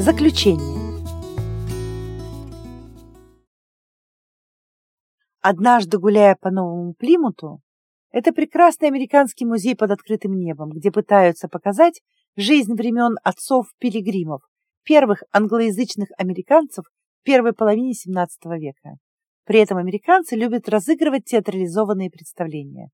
Заключение. Однажды, гуляя по Новому Плимуту, это прекрасный американский музей под открытым небом, где пытаются показать жизнь времен отцов-пилигримов, первых англоязычных американцев первой половине XVII века. При этом американцы любят разыгрывать театрализованные представления.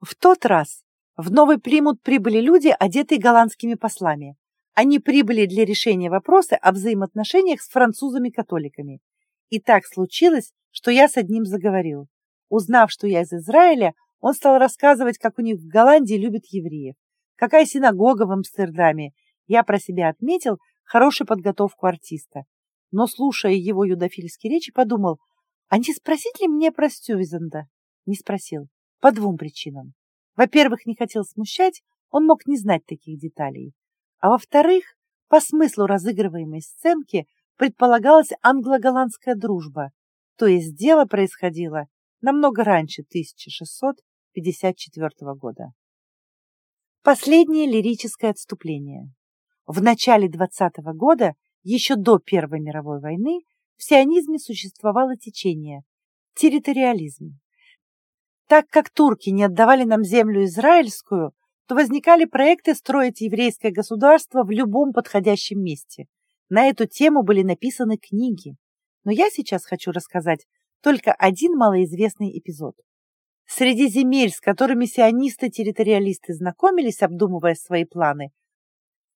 В тот раз в Новый Плимут прибыли люди, одетые голландскими послами. Они прибыли для решения вопроса о взаимоотношениях с французами-католиками. И так случилось, что я с одним заговорил. Узнав, что я из Израиля, он стал рассказывать, как у них в Голландии любят евреев, какая синагога в Амстердаме. Я про себя отметил хорошую подготовку артиста. Но, слушая его юдофильские речи, подумал, а не спросить ли мне про Стювизенда? Не спросил. По двум причинам. Во-первых, не хотел смущать, он мог не знать таких деталей. А во-вторых, по смыслу разыгрываемой сценки предполагалась англо-голландская дружба, то есть дело происходило намного раньше 1654 года. Последнее лирическое отступление. В начале 20 -го года, еще до Первой мировой войны, в сионизме существовало течение – территориализм. Так как турки не отдавали нам землю израильскую, то возникали проекты строить еврейское государство в любом подходящем месте. На эту тему были написаны книги. Но я сейчас хочу рассказать только один малоизвестный эпизод. Среди земель, с которыми сионисты-территориалисты знакомились, обдумывая свои планы,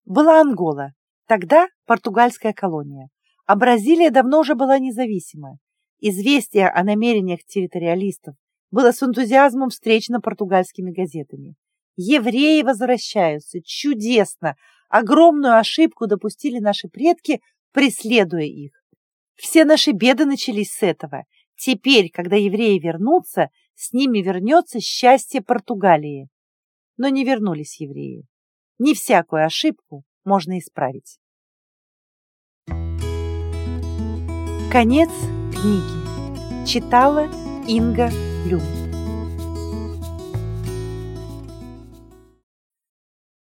была Ангола, тогда португальская колония, а Бразилия давно уже была независима. Известие о намерениях территориалистов было с энтузиазмом встречено португальскими газетами. Евреи возвращаются. Чудесно! Огромную ошибку допустили наши предки, преследуя их. Все наши беды начались с этого. Теперь, когда евреи вернутся, с ними вернется счастье Португалии. Но не вернулись евреи. Не всякую ошибку можно исправить. Конец книги. Читала Инга Люм.